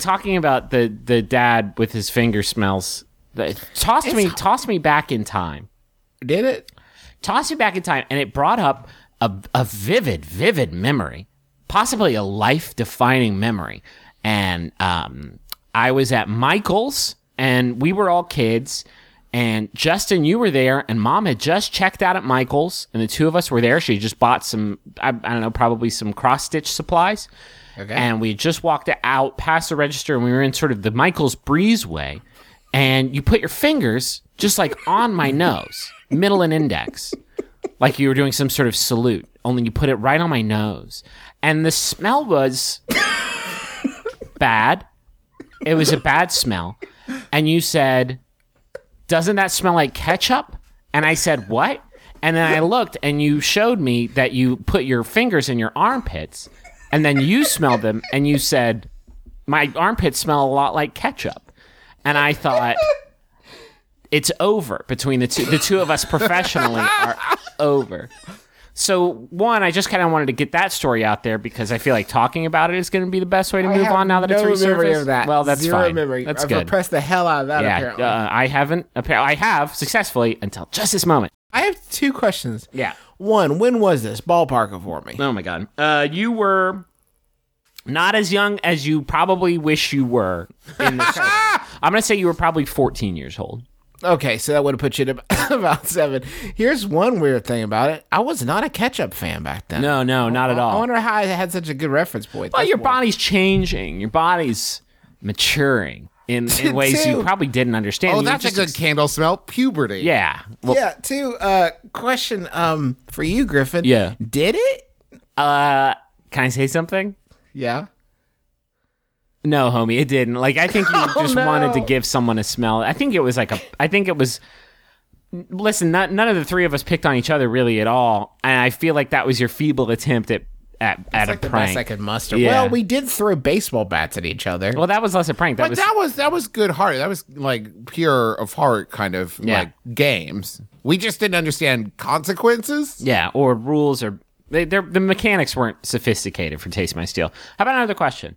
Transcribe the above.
talking about the the dad with his finger smells. Tossed me, tossed me back in time. Did it? Tossed me back in time, and it brought up a, a vivid, vivid memory, possibly a life defining memory. And um, I was at Michael's, and we were all kids. And Justin, you were there, and Mom had just checked out at Michael's, and the two of us were there. She just bought some, I, I don't know, probably some cross stitch supplies. Okay. And we just walked out past the register, and we were in sort of the Michael's breezeway. And you put your fingers just like on my nose, middle and index, like you were doing some sort of salute, only you put it right on my nose. And the smell was bad. It was a bad smell. And you said, Doesn't that smell like ketchup? And I said, What? And then I looked and you showed me that you put your fingers in your armpits and then you smelled them and you said, My armpits smell a lot like ketchup. And I thought, it's over between the two. The two of us professionally are over. So one, I just kind of wanted to get that story out there because I feel like talking about it is going to be the best way to I move on now that no it's resurfaced. of that. Well, that's Zero fine. memory. That's I've good. repressed the hell out of that. yeah, apparently, uh, I haven't. Appa- I have successfully until just this moment. I have two questions. Yeah. One, when was this? Ballpark it for me. Oh my god. Uh, you were not as young as you probably wish you were. In the I'm gonna say you were probably 14 years old. Okay, so that would have put you at about seven. Here's one weird thing about it. I was not a ketchup fan back then. No, no, not at all. I wonder how I had such a good reference point. Well, That's your weird. body's changing. Your body's maturing in, in ways you probably didn't understand. Oh, You that's a good ex- candle smell. Puberty. Yeah. Well, yeah. Two. Uh, question. Um, for you, Griffin. Yeah. Did it? Uh, can I say something? Yeah. No, homie, it didn't. Like, I think you oh, just no. wanted to give someone a smell. I think it was like a. I think it was. Listen, not, none of the three of us picked on each other really at all, and I feel like that was your feeble attempt at at, at Like a the prank. best I could muster. Yeah. Well, we did throw baseball bats at each other. Well, that was less a prank. That But was that was that was good heart. That was like pure of heart kind of Yeah. like games. We just didn't understand consequences. yeah, or rules or they, they're- the mechanics weren't sophisticated for Taste My Steel. How about another question?